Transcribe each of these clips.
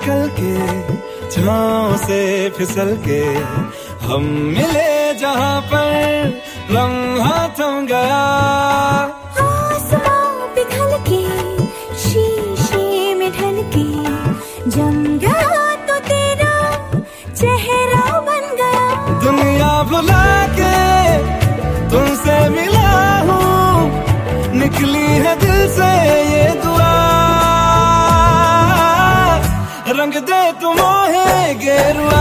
निकल के छाँव से फिसल के हम मिले जहाँ पर लम्हा थम गया। पिघल के शीशे में ढल के जम गया तो तेरा चेहरा बन गया। दुनिया भुला के तुमसे मिला हूँ निकली है दिल से ये दुआ रंग तुम है गेरुआ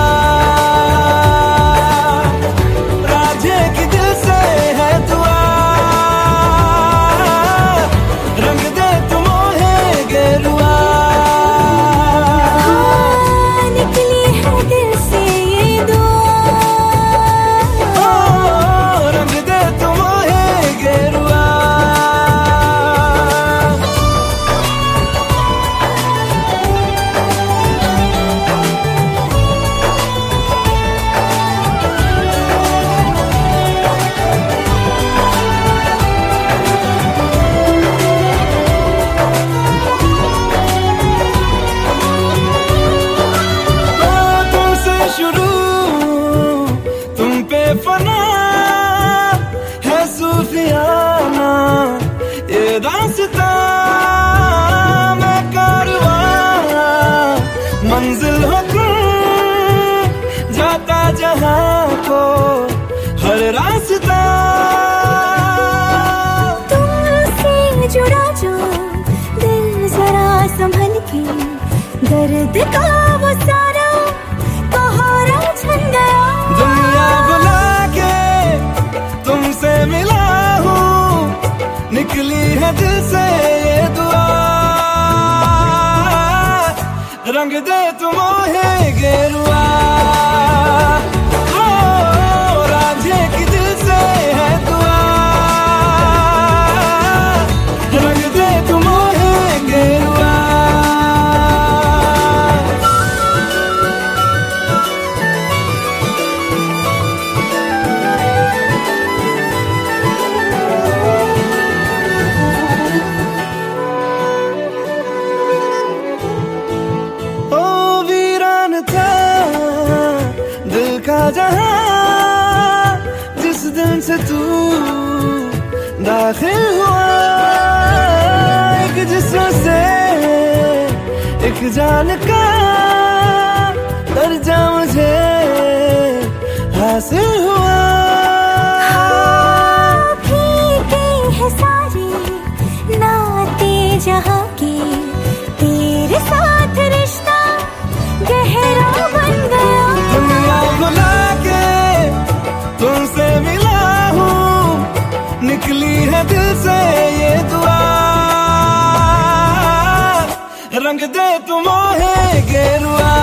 हर तुमसे जुड़ा जो दिल जरा संभल के दर्द का वो सारा कहारा छन गया। दुनिया बुला के तुमसे मिला हूँ निकली है दिल से ये दुआ। रंग दे तुम जिस दिन से तू दाखिल हुआ। एक जिस्म से एक जान का दर्जा मुझे हासिल हुआ। सारे नाते जहाँ के। रंग दे तुम गेरुआ